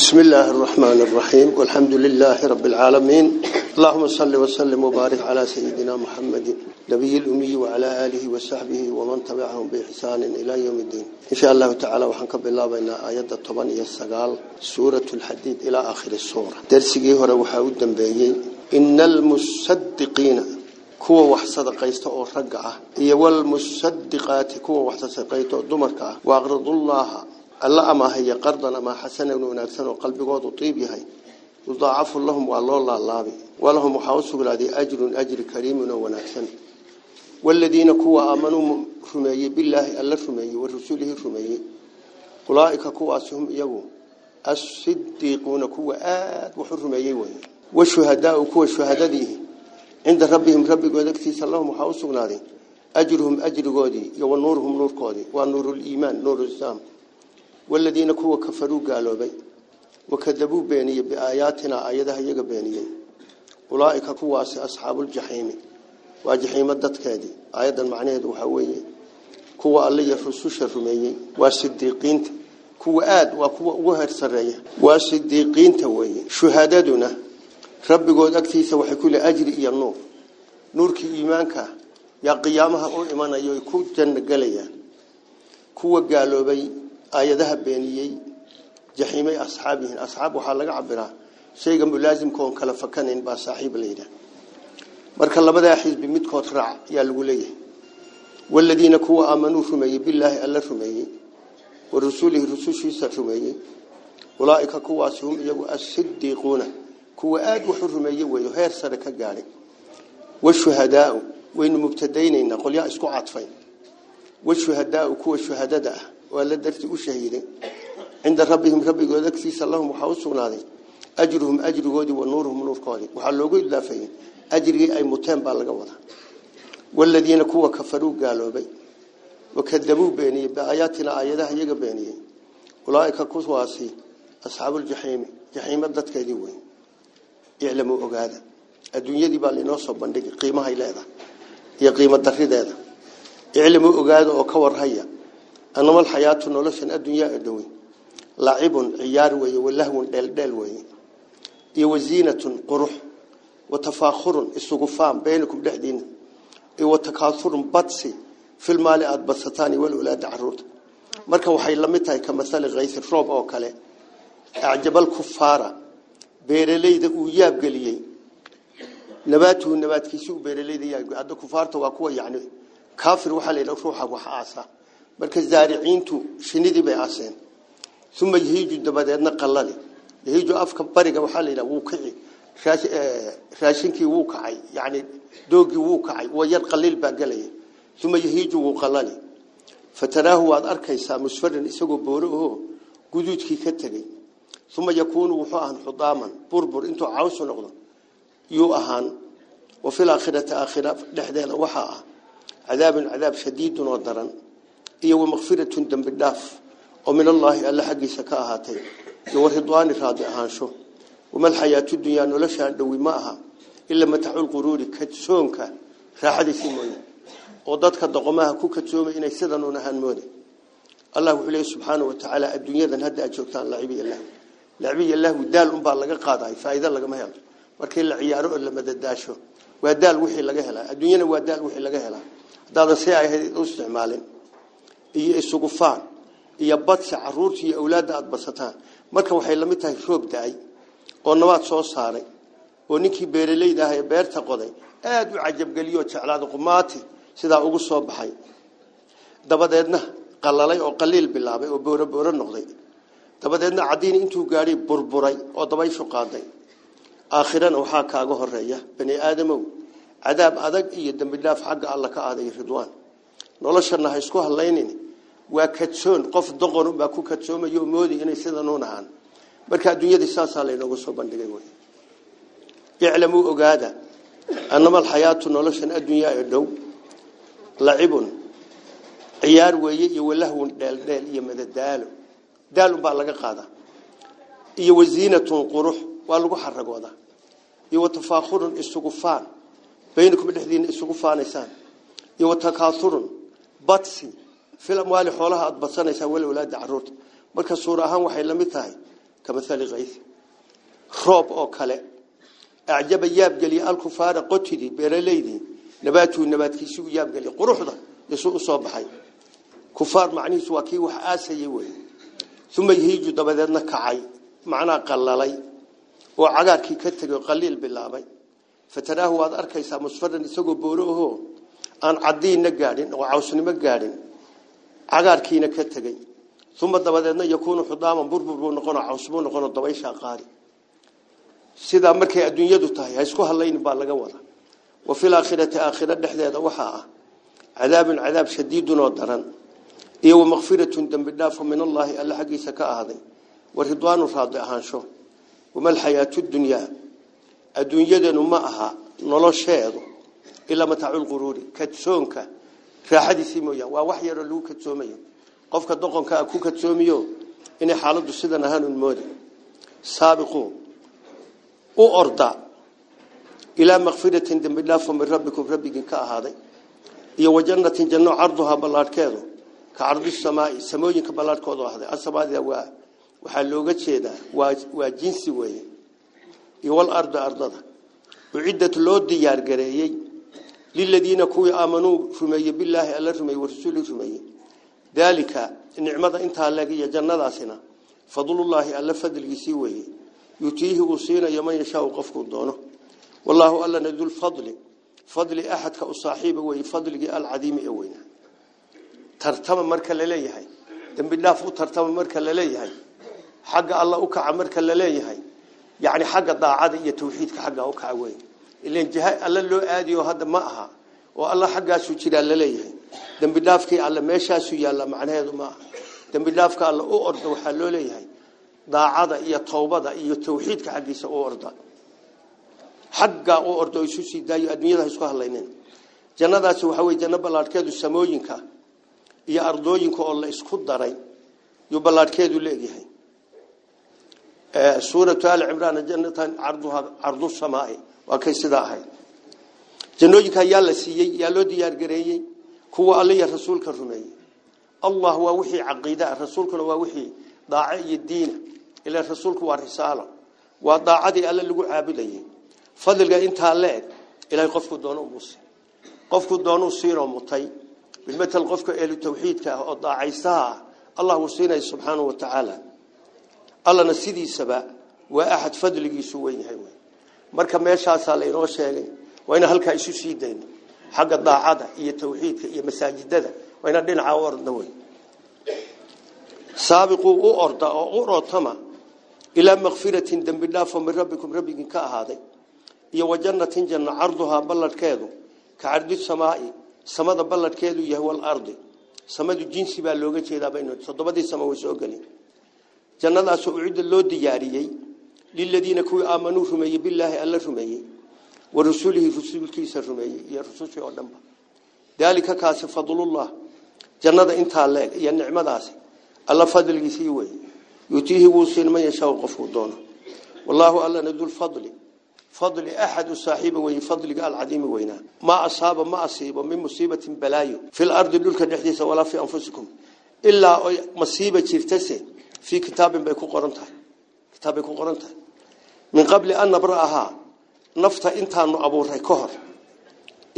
بسم الله الرحمن الرحيم. والحمد لله رب العالمين. اللهم صل وسلم وبارك على سيدنا محمد نبي الأمي وعلى آله وصحبه ومن تبعهم بإحسان إلى يوم الدين. إن شاء الله تعالى وحنك بالله بين آيات الطبانية السقال سورة الحديد إلى آخر السورة. درسي هنا وحاود بيي إن المصدقين kuwa wax sadaqaysta oo rag ah iyo wal musaddiqaati kuwa wax sadaqaysta dumarka alla ama haya qardan ama hasanan wanaagsan oo qalbigoodu tiib yahay yudaacafu lahum wa loo laalaabi walahum waxaa ajrun ajri kariimun oo wanaagsan والذين كوا آمنوا رمي بالله ألا رمي ورسوله رمي أولئك كوا أسهم يجو الصديقون كوا آد وحرمي والشهداء كوا شهداء عند ربهم ربي قدكتي سلام وحاوسوا نادي. أجرهم أجر قودي يو نورهم نور قودي ونور الإيمان نور الإسلام. والذين كوا كفروا قالوا بي وكذبوا بيني بآياتنا آياتها يجا بيني. أولئك كوا أصحاب الجحيم. وجحيم الدتكادي آيادا معناه وحوي كوا الله يرسوش الرميي والصديقين كوا آد وكوا وهر سرية والصديقين توي. شهادتنا rabbigood agtiisa waxay ku leeyahay ajri iyo nuur nuurkii iimaanka yaa qiyaamaha oo imanayo ku janna galayaan kuwa gaaloobay aayadaha beeniyay jaxiimay asxaabihin asxaab waxaa laga cabiraa shayga mulaazimka oon kala fakanayn baa saaxiib layidhaah marka labadaa xisbi midkood raac yaa lagu leeyahay waladiina kuwa aamanuu rumeeyey bilaahi alla rumeeyey wa rasuulihi rusushiisa rumeeyey ulaaika kuwaasi hum iyagu asidiiquuna kuwa aad wax u rumeeyay weeyo heer sare ka gaaray washuhadaa waynu mubtadaynayna qolyaa isku cadfay washuhadaa kuwa shuhadada ah waa la darti u shahiiday cinda rabbihim rabbigood agtiisa lahum waxaa u sugnaaday ajruhum ajrigoodii wa nuuruhum nuurkoodii waxaa loogu idaafayey ajrigii ay muteen baa laga wadaa waladiina kuwa kafaruu gaaloobay wakadabuu beeniyey biaayaatina aayadaha iyaga beeniyey ulaaika kuwaasi asxaabuuljaxiimi jaxiimo dadkeedii wey iclamu ogaada adduunyadii baa lainoo soo bandhigay qiimahay leedahay iyo qiimo darideeda iclamu ogaada oo ciyaar weeye walahwun dheeldheel weeye iyo waziinatun qurux watafaakhurun isugu faam baynakum dhexdiina iyo watakaasurun badsi filmaali aada badsataan iyo walolaada caruurta marka waxay la mid tahay ka masali kaysi roob oo kale acjabal kufaara beeralayda uu yaab galiyay nabaatuhu nabaadkiisu beeralayda yaab hadda kufaarta waa kuwa yani kaafir waxa la yiraahdaa ruuxa wax aasa marka zaariciintu shinidii bay aaseen thumma yahiiju dabadeedna qallali yahiiju afka bariga waxa la yiraahdaa wuu kici raashinkii wuu kacay yani doogii wuu kacay waa yar qaliil baa galaya thumma yahiiju wuu qallali fataraahu waad arkaysaa musfaran isagoo booro oo guduudkii ka tegay ثم يكون وحوها حطاما بربر انتو عاوس نقض يو أهان وفي الآخرة آخرة لحدين وحاها عذاب عذاب شديد ودرا إيه ومغفرة دم بالداف ومن الله ألا حقي سكاهاتي يو رضوان راضي أهانشو وما الحياة الدنيا نلشا دوي ماها إلا متع القرور كتسونك راحة سيموني ودادك دقماها كو كتسومي إني سدنون هانموني الله عليه سبحانه وتعالى الدنيا ذن هدى أجوكتان لعبي الله لعبي الله ودال أم بالله قاضي فإذا لقى ما هلا la madadaasho waa daal wixii laga helaa. Adduunyada waa daal wixii laga helaa. Dada si ay u isticmaaleen iyo isugu faan iyo badsi caruurta iyo awlaadda aad basataan marka waxay la mid tahay roob daay oo nabaad soo saaray oo ninkii beeralayda ah ee beerta qoday aad u cajab galiyo jeclaado qumaati sidaa ugu soo baxay dabadeedna qalalay oo qaliil bilaabay oo booro booro noqday dabadeedna cadiin intuu gaadhay burburay oo dabayshu qaaday aakhirana waxaa kaaga horeeya bani aadamow cadaab adag iyo dambi dhaaf xagga alla ka aaday ridwaan noloshana ha isku hadlaynin waa kadsoon qof doqon baa ku kadsoomayo moodi inay sida noon ahaan marka adduunyada saasaa laynoogu soo bandhigay wey iclamuu ogaada annama alxayaatu noloshan adduunyaa ee dhow lacibun ciyaar weeye iyo walahwun dheeldheel iyo madadaalo daal baa laga qaadaa iyo wasiinatun qurux waa lagu xaragoodaa iyo watafaakhurun isugu faan baynakum dhexdiina isugu faanaysaan iyo watakaathurun badsi fil amwaali xoolaha aad badsanaysaa wal awlaada caruurta marka suura ahaan waxay la mid tahay kamahali kayf roob oo kale acjaba yaabgeliya alkufaara qotidii beeralaydii nabaatuu nabaadkiisii u yaabgeliya quruxda isuu usoo baxay kufaar macnihiisu waa kii wax aasayay wey uma yahiiju dabadeedna kacay macnaa qallalay oo cagaarkii ka tegay oo qaliil bilaabay fataraahu waad arkaysaa musfaran isagoo booro ahoo aan cadiinna gaadhin oo cawsnimo gaadhin cagaarkiina ka tegey uma dabadeedna yakuunu xudaaman burbur buu noqonoo caws buu noqonoo dabayshaa qaadi sidaa markay adduunyadu tahay ha isku hadlaynin baa laga wada wa fil aakhirati aakhira dhexdeeda waxaa ah cadaabun cadaab shadiidun oo daran iyo wa makfiratun dembi dhaafo min allaahi alla xaggiisa ka ahaaday wa ridwaanu raadi ahaansho wama alxayaatu dunyaa adduunyadeenu ma aha nolosheedu ilaa mataaculquruuri kadsoonka raaxadiisii mooyaan waa wax yaroo lagu kadsoomayo qofka doqonka ku kadsoomiyo inay xaaladdu sidan ahaanun moodi saabiquu u orda ilaa makfiratin dembi dhaafo min rabbikum rabbigii ka ahaaday iyo wajannatin janno carduhaa ballaadhkeedu ka cardi samaai samooyinka ballaadhkoodu ahday asamaadida waa waxaa looga jeedaa waa waa jinsi weeye iyo wal arda ardada uciddat loo diyaar gareeyey liladiina kuwii aamanuu rumeeyey billaahi alla rumeeyey warasuuli rumeeyey daalika nicmada intaa leeg iyo jannadaasina fadlullaahi alla fadligiisii weeye yutiihi uu siinayo man yashaau qofkuu doono wallaahu allana dulfadli fadli axadka u saaxiiba weeye fadligii alcadiimi ee weynaa tartama marka la leeyahay dembi dhaaf u tartama marka la leeyahay xagga alla u kaca marka la leeyahay yacni اللي انجها الله لو آدي وهذا ماها والله حقه شو كذا الله دم بدافك الله ماشى شو يا الله معناه ما. دم بدافك الله أورد وحلو ليه. ضاع هذا إيه توبة ضاع إيه توحيد كحديث أورد حقه أورد وشو شيء دايو أدمي الله يسوع الله ينن جنة ده شو حوي جنة بلارك هذا السماوين كا. يا أرضوين الله إسكت دارين يبلارك هذا ليه. آه، سورة آل عمران جنة عرضها عرض السماء. Waa kay sidaa ahayd jannooyinka yaa la siiyey yaa loo diyaar gareeyey kuwa alle iyo rasuulka rumeeyey allah waa wixii caqiida rasuulkuna waa wixii daaco iyo diina ilaa rasuulku waa risaalo waa daacadii alle lagu caabudayay fadliga intaa leeg ilaahay qofku doono muuse qofku doono siinoo mutay bilmatal qofka eelu tawxiidka ah oo daacaystaha ah allah uu siinay subxaanahu wa tacaala allana sidiisaba waa axad fadligiisu weyn yahay marka meeshaasaa laynoo sheegay waa ina halkaa isu sii dayno xagga daacada iyo tawxiidka iyo masaajidada waa ina dhinaca u ordna wey saabiquu u orda oo u rootama ilaa makfiratin dembi dhaafo min rabbikum rabbigin ka ahaaday iyo wajannatin janno carduhaa balladhkeedu ka cardi samaai samada balladhkeedu yahay walardi samadu jinsi baa looga jeedaa baynu toddobadii sama way soo gelin jannadaasoo loo diyaariyey للذين كوي آمنوا رمي بالله ألا رمي. ورسوله رسول الكيسة رمي. يا رسول الله ذلك كاس فضل الله. جنة انتا لك. يا نعمة داسي الله فضل يسيوي يتيه وصين ما يشاو قفو والله ألا نبدو الفضل. فضل أحد الصاحب قال عديم وينا. ما أصاب ما أصيب. من مصيبة بلايو في الأرض للك نحديث ولا في أنفسكم. إلا مصيبة ترتسي في كتاب بيكو قرنتها. Ka hor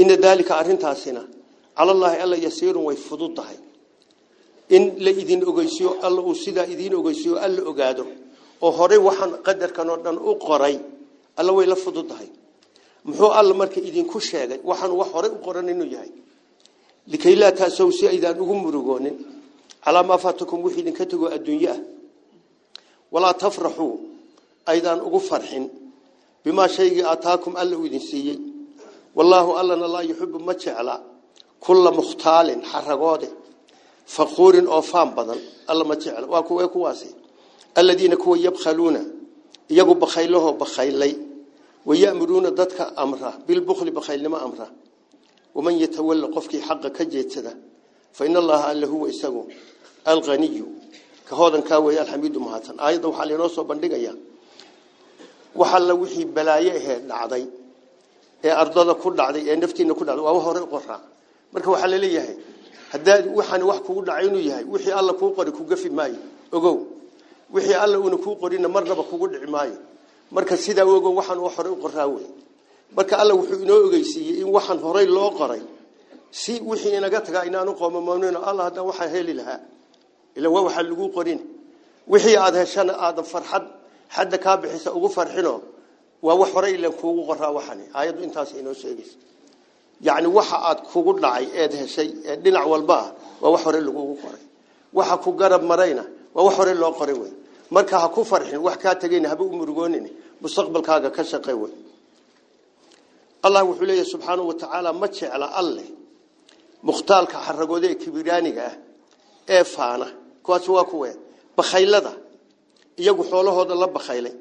ina daalika arrintaasina calallaahi alla yasiirun way fudud tahay in la idin ogeysiyo alla uu sidaa idiin ogeysiyo alla ogaado oo horey waxaan qadarkan oo dhan u qoray alla way la fudud tahay muxuu alla marka idinku sheegay waxaan wax horey u qoran inuu yahay likay laa taasow si aydaan ugu murugoonin calaa maa faatakum wixii idinka tegoo adduunye ah ولا تفرحوا. أيضا أغفر حين بما شيء أتاكم ألا ودنسي والله ألا الله يحب مجعلا كل مختال حرقوده. فخور أو فام بدل. ألا مجعلا وكو يكواسي الذين كو يبخلون. يقو بخيله بخيلي. ويأمرون ذاتك أمره. بالبخل بخيل ما أمره. ومن يتولى قفك حق كجيت فإن الله ألا هو إساقه. الغني. Aayadda waxaa lainoo soo bandhigayaa wax alla wixii balaaye ahee dhacday ee ardada ku dhacday ee naftiina ku dhacday waaba hore u qoraa marka waxaa laleeyahay haddaad waxaan wax kugu dhacay inuu yahay wixii alla kuu qori ku gafi maayo ogow wixii alla uuna kuu qorina marnaba kugu dhici maayo marka sidaa ogo waxaan uu horey u qoraa wey marka alla wuxuu inoo ogeysiiyey in waxaan horey loo qoray si wixii inaga tagaa inaanu qoomamoonin alla haddaan waxaa heli lahaa ila waa waxaa lagu qorin wixii aad heshana aadan farxad xadda kaa bixisa ugu farxino waa wax horey ilan kuugu qoraa waxani aayaddu intaas inoo sheegaysa yacni waxa aad kugu dhacay eed heshay ee dhinac walba ah waa wax hore lagugu qoray waxa ku garab marayna waa wax hore loo qoray wey marka ha ku farxin wax kaa tegayna haba u murugoonin mustaqbalkaaga ka shaqay wey allah wuxuu leeyahay subxaanahu wa tacaala ma jecla alle mukhtaalka xaragooda ee kibiraaniga ah ee faana kuwaas waa kuwe bakhaylada iyagu xoolahooda la bakhaylay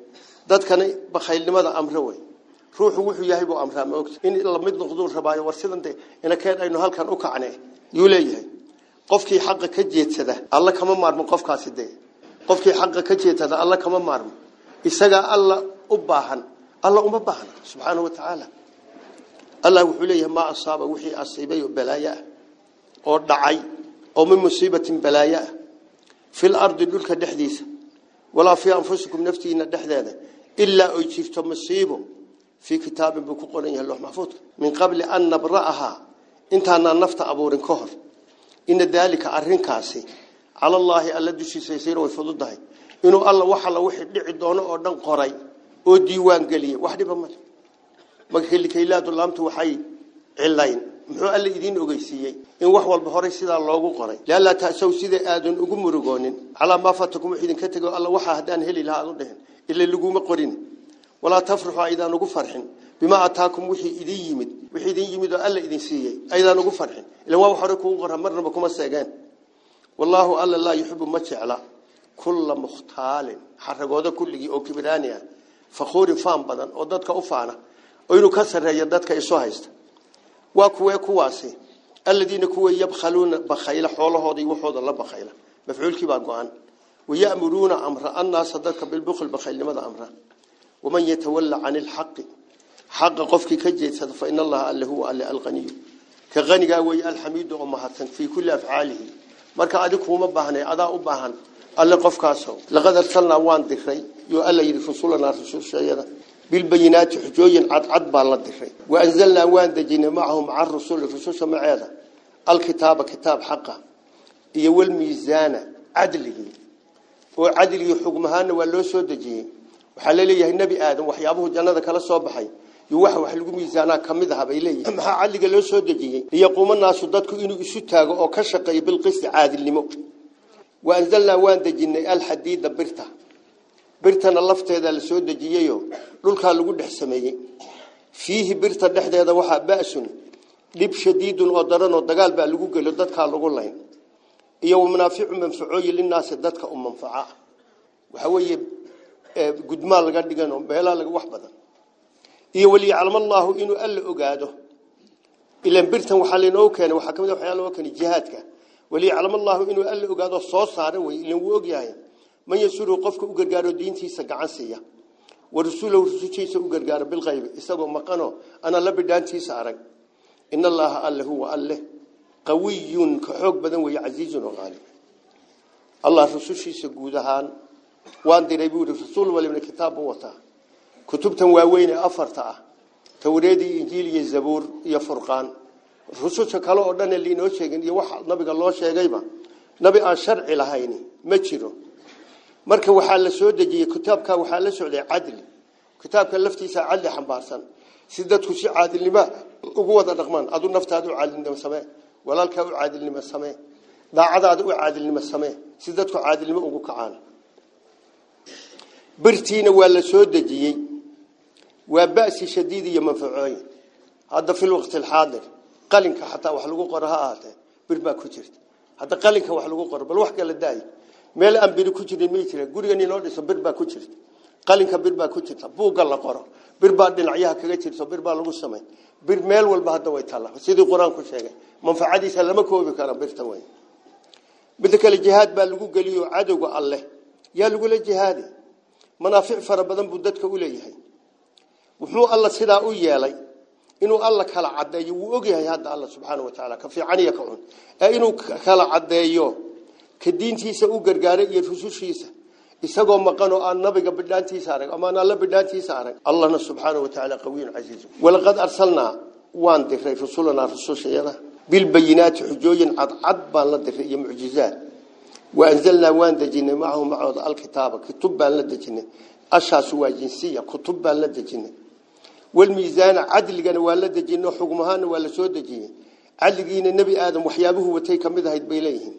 dadkana bakhaylnimada amre wey ruuxu wuxuu yahay buu amraa ma ogta in la mid noqduu rabaayo war sidan de ina keen aynu halkan u kacne yuu leeyahay qofkii xaqa ka jeedsada alla kama maarmo qofkaasi dee qofkii xaqa ka jeedsada alla kama maarmo isaga alla u baahan alla uma baahna subxaanahu wa tacaala allah wuxuu leeyahay maa asaaba wixii asiibay oo balaayo ah oo dhacay oo min musiibatin balaayo ah في الأرض دولك دحديث ولا في أنفسكم نفتي إن دحذاذا إلا أجيفتم مصيبه في كتاب بكقرن يهلوح محفوظ. من قبل أن نبرأها. انتهنا النفط أبور كهر إن ذلك أرهن كاسي على الله الذي دوشي سيسير ويفضل دهي إنه الله وحلا وحد لعدونا أردن قري وديوان قليه واحد بمال مكهل كيلات اللامت وحي علين muxuu alla idiin ogeysiiyey in wax walba horay sidaa loogu qoray liallaa taasow sida aadan ugu murugoonin calaa maa fatakum wax idinka tego alla waxa haddaan heli lahaa aad u dhehen ila laguma qorin walaa tafraxu aydaan ugu farxin bimaa ataakum wixii idin yimid wixii idin yimid oo alla idin siiyey aydaan ugu farxin ila waa wax hore kugu qora marnaba kuma seegeen wallaahu alla laa yuxibu ma jecla kulla mukhtaalin xaragooda kulligii oo kibiraani ah fakhuurin faan badan oo dadka u faana oo inuu ka sareeyo dadka isu haysta bakhayla xoolahooda iyo waxooda la bakhayla mafcuulkii baa go-an wayamuruuna amra annaasa dadka bilbukhl bakhaylnimada amra waman yatawalla cani ilxaqi xaqa qofkii ka jeedsada fa ina allaha alle huwa alle alqaniyu ka qanigaa weeye alxamiidu oo mahadsan fii kulli afcaalihi marka adig kuuma baahnay adaa u baahan alle qofkaaso laqad arsalnaa waan diray yo alla yidhi rusulanaa rususheeyada بالبينات حجوين عد عد بالله وأنزلنا وأن دجين معهم على الرسول الرسول سمع هذا الكتاب كتاب حقه. يول ميزانة عدله. وعدل يحكمها ولو سود دجين وحلل يه النبي آدم وحيابه جنة كلا صباحي يوح وحلق ميزانة كم ذهب إليه. ما عدل قالوا سود دجين ليقوم الناس ضدك إنه يسوتها أو كشقي بالقصة عادل لموت وأنزلنا وأن دجين الحديد برته birtana lafteeda la soo dejiyeyo dhulkaa lagu dhex sameeyey fiihi birta dhexdeeda waxaa ba'sun dhib shadiidun oo daran oo dagaal baa lagu gelo dadkaa lagu layn iyo manaaficu manfacooyin linaasi dadka u manfaca waxa weeye gudmaa laga dhigan oo meelaa laga wax badan iyo waliyaclam allaahu inuu alla ogaado ilan birtan waxaa laynoo keenay waxaa kamid waxyaa loo keenay jihaadka waliyaclam allaahu inuu alla ogaado soo saara wey ilan wuu ogyahay من يسول وقفك أجرجار الدين تيس جعسية ورسول ورسول تيس أجرجار بالغيب. إسبو مقنو أنا لبدان تيس عرق إن الله الله هو الله قوي كحق بدن ويعزيز وغالي. الله رسول تيس جودهان وان دريبو رسول ولا من الكتاب وطا. كتب تنوين أفرطة توريد إنجيل يزبور يفرقان. رسول شكله أدنى اللي نوشيجن يوحى نبي الله شيء جيبا نبي أشرع لهايني. ما تشروا marka waxaa la soo dejiyey kitaabka waxaa la socday cadli kitaabka laftiisa cadli xambaarsan si dadku si caadilnimo ugu wada dhaqmaan adu naftaada u caadilnimo samee walaalkaa u caadilnimo samee daacadaada u caadilnimo samee si dadku caadilnimo ugu kacaan birtiina waa la soo dejiyey waa ba'si shadiid iyo manfacooyin hadda fi lwaqti alxaadir qalinka xataa wax lagu qoro ha ahaatee bir baa ku jirta hadda qalinka wax lagu qoro bal wax kala daayo meel aan biri ku jirin may jira gurigan inoo dhiso bir baa ku jirta qalinka bir baa ku jirta buugga la qoro bir baa dhinacyaha kaga jirto bir baa lagu samay bir meel walba hadda way taallaa sidii qur-aanku sheegay manfacadiisa lama koobi kara birta way midda kale jihaad baa lagu geliyo cadowga alleh yaa lagula jihaadi manaafic fara badan buu dadka u leeyahay wuxuu alla sidaa u yeelay inuu alla kala cadeeyo wuu ogyahay hadda alla subxaana wa tacaala ka fiican iyo ka xun ee inuu kala cadeeyo ka diintiisa u gargaaray iyo rusushiisa isagoo maqan oo aan nabiga bidhaantiisa arag ama aan alla bidhaantiisa arag allahna subxaanahu watacaala qawiyun casiiz walaqad arsalnaa waan diray rusulanaa rusushayada bilbayinaati xujooyin cadcad baan la diray iyo mucjizaad waanzalnaa waan dejinay macahum macooda alkitaaba kutub baan la dejinay ashaas waa jinsiya kutub baan la dejinay walmiisaana cadligana waa la dejinay xugmahaana waa la soo dejiyey cadligiina nebi aadam waxyaabuhu watay ka mid ahayd bay leeyihiin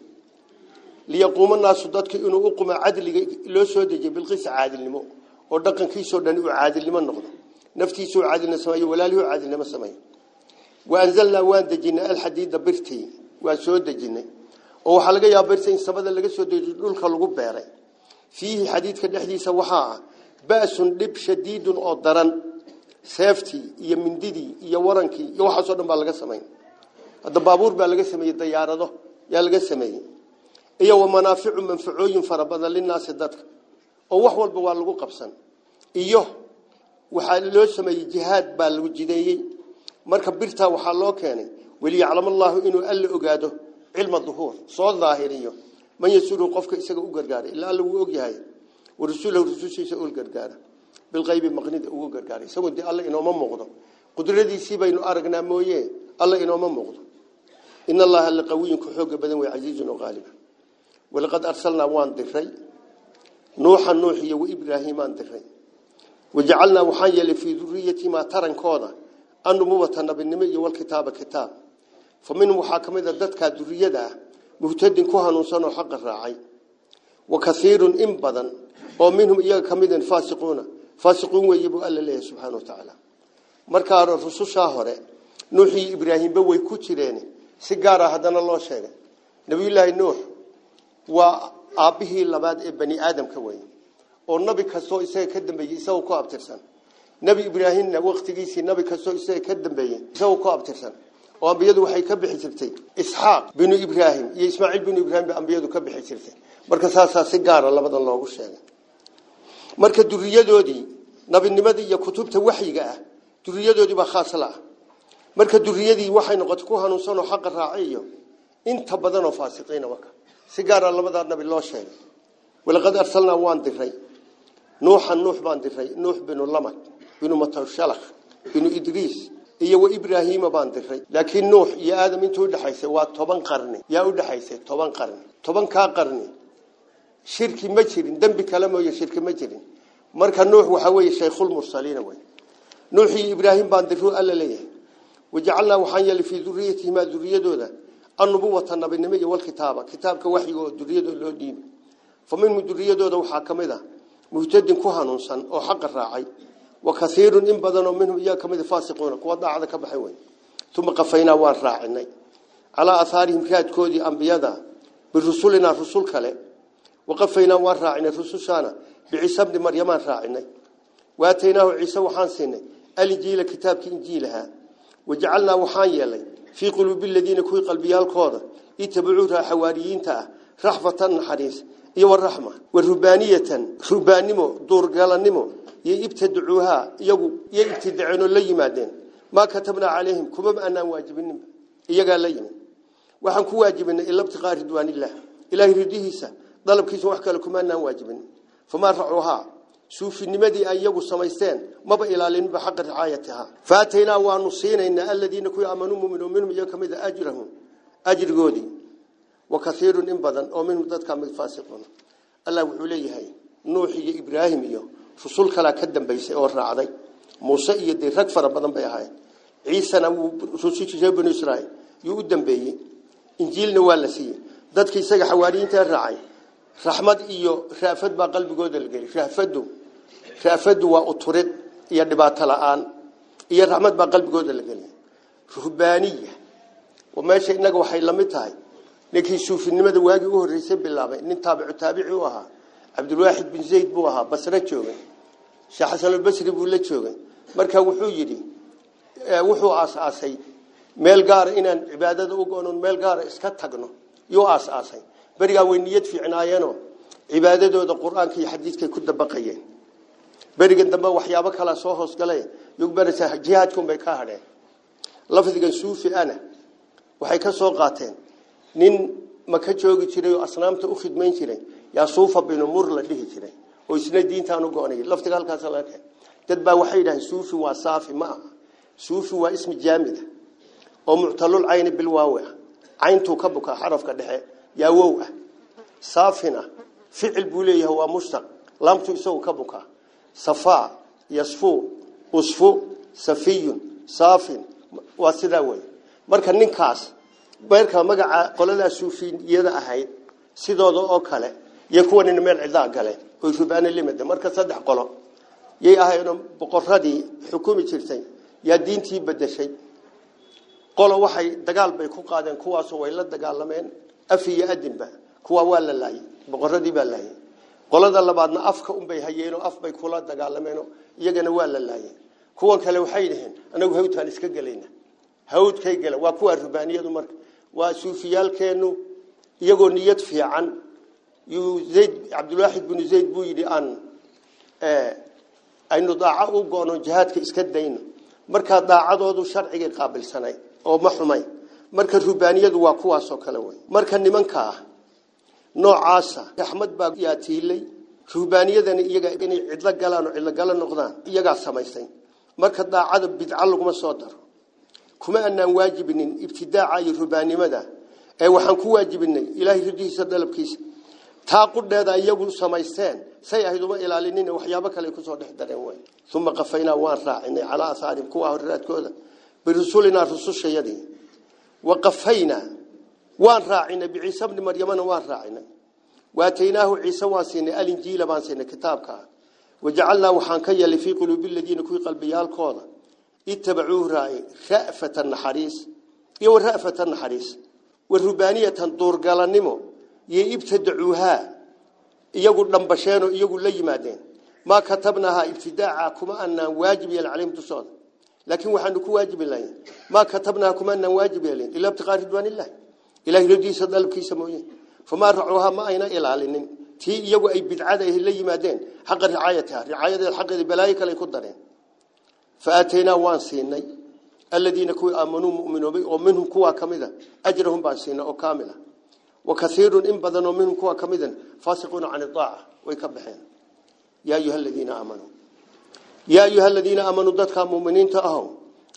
bilqis caadilnimo oo dhaqankiisoo dhan uu caadilnimo noqdo naftiisuu caadilnimo sameeyo walaalihuu caadilnimo sameeyo waanzalnaa waan dejinay alxadiida birtii waan soo dejinay oo waxaa laga yaaba birta in samada laga soo dejiyo dhulka lagu beeray fiihi xadiidka dhexdiisa waxaa ah ba'sun dhib shadiidun oo daran seeftii iyo mindidii iyo warankii iyo waxaasoo dhan baa laga samayn hadda baabuur baa laga sameeyey dayaarado yaa laga sameeyey iyo wa manaaficu manfacooyin fara badan linaasi dadka oo wax walba waa lagu qabsan iyo waxaa loo sameeyey jihaad baa lagu jideeyey marka birtaa waxaa loo keenay waliyaclam allaahu inuu alla ogaado cilma duhuur soo daahiriyo man yasuru qofka isaga u gargaara ilaa alla wuu ogyahay warasuulahu rusushiisa ul gargaara bilqaybi maqnida ugu gargaara isagoo dee alla inooma muuqdo qudradiisii baynu aragnaa mooye alla inooma muuqdo in allaha laqawiyun ku xooga badan way casiizun oo qaaliba ولقد أرسلنا وان دفعي نوحا نوحيا وإبراهيم وان دفعي وجعلنا محايا في ذريتي ما ترن كونا أن مبتنا بالنمي والكتاب كتاب. فمن محاكمة ذاتك ذرية مهتد كوها نوصان حق الرعاي وكثير إنبضا ومنهم إياه كميدا فاسقون. فاسقون ويبو ألا ليه سبحانه وتعالى. مركا رفسو شاهرة نوحي إبراهيم بوي كتيريني سيقارة هدان الله شيري. نبي الله نوح isaga ka dambeeyey isagoo ku abtirsan nebi ibraahimna waktigiisii nabi kastoo isaga ka dambeeyey isagoo ku abtirsan oo ambiyadu waxay ka bixi jirtay isxaaq binu ibraahim iyo ismaaciil binu ibraahim ba ambiyadu ka bixi jirtay marka saasaa si gaara labadan loogu sheegay marka duriyadoodii nabinimadii iyo kutubta waxyiga ah duriyadoodii baa khaas la ah marka duriyadii waxay noqotay ku hanuunsan oo xaqa raacay iyo inta badan oo faasiqiina marka سيجار الله بدار نبي الله شيء. ولقد أرسلنا وانتفي نوح النوح بانتفي نوح بن اللمك بن مطر الشلخ بن إدريس. إيه وإبراهيم بانتفي لكن نوح يا آدم انتو دحيس واتوبان قرني. يا أود حيس توبان قرني. توبان كا قرني. شرك مجرين. دم بكلامه يا شرك مجرين. مرك نوح وحوي شيخ المرسلين وين نوح إبراهيم بانتفي قال لي وجعلنا وحيا في ذريته ما ذريته annubuwata nabinimo iyo walkitaaba kitaabka waxyiga oo duriyadooda loo dhiibay fa minhum duriyadooda waxaa ka mid ah muhtadin ku hanuunsan oo xaqa raacay wa kaiirun in badan oo minhum iyaga ka mid faasiquuna kuwa daacada ka baxay wey uma qafaynaa waan raacinay calaa aahaarihim raadkoodii ambiyada birusulinaa rusul kale waqafaynaa waan raacinay rusushaana biciisa bni maryamaan kuwii qalbiyaalkooda itabacuuha xawaariyiinta ah raxfatan naxariis iyo waraxma wa rubaaniyatan rubaannimo duurgalanimo iyo ibtadacuuhaa iyagu iyo ibtidaceenoo la yimaadeen maa katabnaa calayhim kumaba anaan waajibinin iyagaa la yimid waxaan ku waajibinay ila ibtiqaa ridwaanillaah ilaahay ridihiisa dalabkiisa wax kale kuma anaan waajibin famaa racuuhaa suufinimadii ay iyagu samaysteen maba ilaalinba xaqa ricaayatihaa faataynaa waanu siinaynaa aladiina kuwii aamanuu muminuu minhum iyaga ka mid a ajrahum ajrigoodii wa kaiirun in badan oo minhum dadkaa mid faasiquuna allah wuxuu leeyahay nuux iyo ibraahim iyo rusul kalaa ka dambaysay oo raacday muuse iyo dee rag fara badan bay ahaayeen ciisana wuu rusushii reer banu israa'iil yuu u dambeeyey injiilna waa la siiyey dadkii isaga xawaariyiinta raacay raxmad iyo raafad baa qalbigooda la geliy raafadu iyo raxmad baa qalbigooda la geliy ruhbaaniya meesha inaga waxay la mid tahay ninkii suufinimada waagii u horreysay bilaabay nin taabicu taabici u ahaa cabdulwaaxid bin zayd buu ahaa basre joogay sheekh xasanulbasri buu la joogay marka wuxuu yidhi wuxuu aas-aasay meel gaara inaan cibaadada u goonon meel gaara iska tagno yuu aas-aasay berigaa way niyad fiicnaayeenoo cibaadadooda qur-aanka iyo xadiidkay ku dabaqayeen berigan dambe waxyaabo kalaa soo hoosgale yugbarasa jihaadkunbay ka hadheen lafdigan suufi ana waxay ka soo qaateen nin maka joogi jiray oo asnaamta u khidmayn jiray yaa suufa binu mur la dhihi jiray oo isna diintaan u go'nay laftiga halkaas laga keenay dad baa waxay yidhahdeen suufi waa saafi ma aha suufi waa ismi jaamida oo muctalul cayni bilwaawi ah cayntuu ka bukaa xarafka dhexe yaa wow ah saafina ficil buu leeyahay waa mushtaq laamtu isagu ka bukaa safaa yasfu usfu safiyun saafin waa sidaa wey marka ninkaas beerka magaca qoladaa suufiyada ahayd sidooda oo kale iyo kuwanina meel cidaa galeen oy rubaana limida marka saddex qolo yay ahaydoo boqoradii xukumi jirtay yaa diintii bedeshay qolo waxay dagaal bay ku qaadeen kuwaasoo way la dagaalameen af iyo adinba kuwaa waa la laayay boqoradii baa laayay qolada labaadna afka unbay hayeenoo af bay kula dagaalameenoo iyagana waa la laayay kuwan kale waxay dhaheen anagu hawdkaan iska gelayna hawdkay gela waa kuwa rubaaniyadu marka waa suufiyaalkeenu iyagoo niyad fiican zayd cabdulwaaxid binu zayd buu yidhi aan aynu daaco u goono jihaadka iska dayno markaa daacadoodu sharcigay qaabilsanay oo ma xumay marka rubaaniyadu waa kuwaasoo kale wey marka nimankaa noocaasa axmed baa yaa tiilay rubaaniyadana iyaga inay cidlo galaan oo cidlogalo noqdaan iyagaa samaystay marka daacada bidca laguma soo daro kuma anaan waajibinin ibtidaaca iyo rubaanimada ee waxaan ku waajibinay ilaahay ridihiisa dalabkiisa taa qudheeda iyagu samaysteen say ahayd uma ilaalinin waxyaabo kale kusoo dhex dareen wey uma qafaynaa waan raacinay calaa ahaarihim kuwa horraadkooda birusulinaa rusushayadii wa qafaynaa waan raacinay biciise bni maryamana waan raacinay waataynaahu ciise waan siinay alinjiila baan siinay kitaabka wajacalnaa waxaan ka yeelay fii quluubi ladiina kuwii qalbiyaalkooda itabacuuhu raaci ra'fatan naxariis iyo wa ra'fatan naxariis wa rubaaniyatan duurgalanimo iyo ibtadacuuhaa iyagu dhambasheenoo iyagu la yimaadeen maa katabnaahaa ibtidaaca kuma anaan waajib yeelin calayhim dushooda laakiin waxaanu ku waajibi lahayn maa katabnaaha kuma anaan إلى أن يودي صدال كيس موجه فما رعوها ما أين إلى لأن تي يجو أي بدعة هي اللي مادين حق رعايتها. رعاية الحق البلايك اللي كذرين فأتينا وانسينا الذين كوا آمنوا مؤمنوا بي. ومنهم كوا كمذا. أجرهم بانسينا أو كاملة. وكثير إن بذنوا منهم كوا كمذا. فاسقون عن الطاعة. ويكبحين. يا أيها الذين آمنوا. يا أيها الذين آمنوا ضدك مؤمنين تأهوا.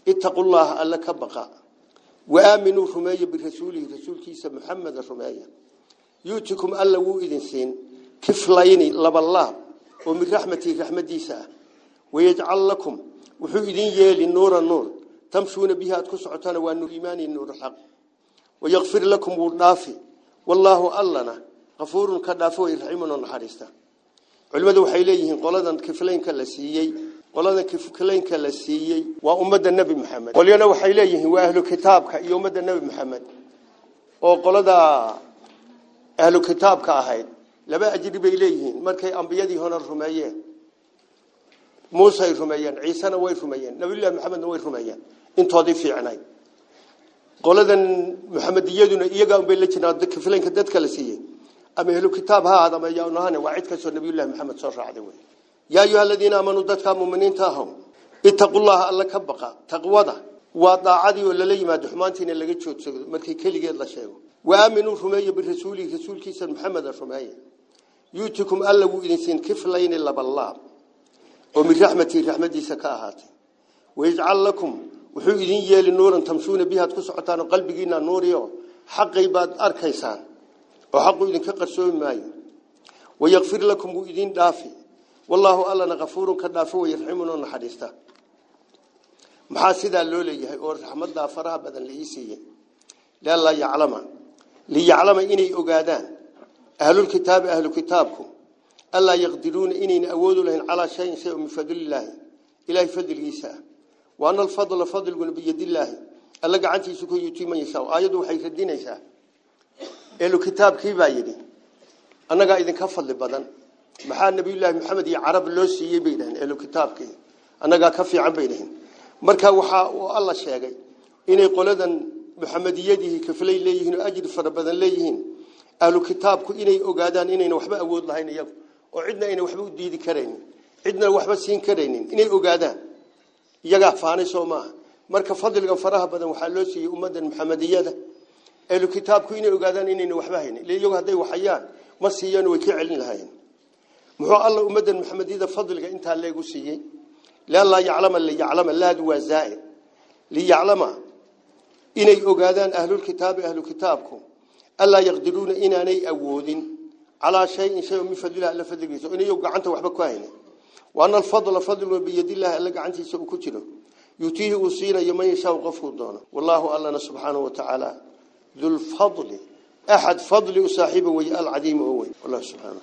اتقوا الله ألا كبقى. وآمنوا رمية بالرسول رسول كيس محمد رمية يوتكم الله وإذن سين. كفليني لب الله. ومن رحمتي رحمة ديسا ويجعل لكم. وحيدين يالي النور النور. تمشون بها تكسعتان وأن إيماني النور الحق. ويغفر لكم ورنافي والله ألنا غفور كدافو إرحيمنا الحريستا علمدوا حيليهن قولدا كفلين كلاسيي la siiyey waa ummadda nebi maxamed qolyana waxay leeyihiin waa ahlu kitaabka iyo ummadda nebi maxamed oo qolada ahlu kitaabka ahayd laba ajri bay leeyihiin markay ambiyadii hore rumeeyeen muuse ay rumeeyeen ciisena way rumeeyeen nabiyullahi maxamedna way rumeeyeen intoodii fiicnay qoladan muxamediyaduna iyagaa unbay la jiraan kiflaynka dadka la siiyey ama ahlu kitaab ha ahaada ama yaanahane waa cid kastoo nabiyullahi maxamed soo raacday wey aladiina aamanuu dadkaa muminiinta ahow ittaqu llaha alla ka baqa taqwada waa daacadii oo lala yimaado xumaantiina laga joogsado markii keligeed la sheego waaminuu rumeeya birasuulihi rasuulkiisa maxameda rumeeya yuutikum alla wuu idin siin kiflayni labalaab oo min raxmatii raxmadiisa ka ahaatay wayajcal lakum wuxuu idin yeeli nuuran tamshuuna bihi aad ku socotaan oo qalbigiina nuuriyo xaqay baad arkaysaan oo xaqu idinka qarsoomi maayo wayakfir lakum wuu idin dhaafi wallaahu allana kafuurun ka dhaafo way raximun oo naxariista maxaa sidaa loo leeyahay oo raxmaddaa faraha badan la ii siiyey lianlaa yaclama liyaclama inay ogaadaan ahlulkitaabi ahlu kitaabku allaa yaqdiruuna inayna awoodu lahayn calaa shayin shay oo min fadlilaahi ilaahay fadligiisa ah wa ana alfadla fadliguna biyadillaahi alla gacantiisu ka yuutii man maxaa nabiyullaahi maxamed iyo carab loo siiyey bay dhaheen ehlu kitaabkii annagaa ka fiican bay dhaheen marka waxaa uu alla sheegay inay qoladan muxamediyadii kaflay leeyihiin oo ajri fara badan leeyihiin ahlu kitaabku inay ogaadaan inayna waxba awood lahayn iyagu oo cidna ayna waxba u diidi karaynin cidna waxba siin karaynin inay ogaadaan iyagaa faanay soo maaha marka fadligan faraha badan waxaa loo siiyey ummadan muxamediyada ahlu kitaabku inay ogaadaan inayna waxba haynin iyagu hadday waxayaan ma siiyaan way ka celin lahaayeen muxuu alla ummadan maxamediyada fadliga intaa leegu siiyey la la yaclama la yaclama laadu waa zaa'id li yaclama inay ogaadaan ahlul kitaabi ahlu kitaabku alla yaqdiruuna inaanay awoodin calaa shayin shay min fadlilah alla fadligiisa inay gacanta waxba ku haynin waana alfadla fadlu biyadillahi alla gacantiisa uu ku jiro yutiihi uu siinayo man yashaa qofku doono wallahu allana subxaanahu wa tacaala ذو الفضل أحد فضل صاحبه ويا العظيم هو الله سبحانه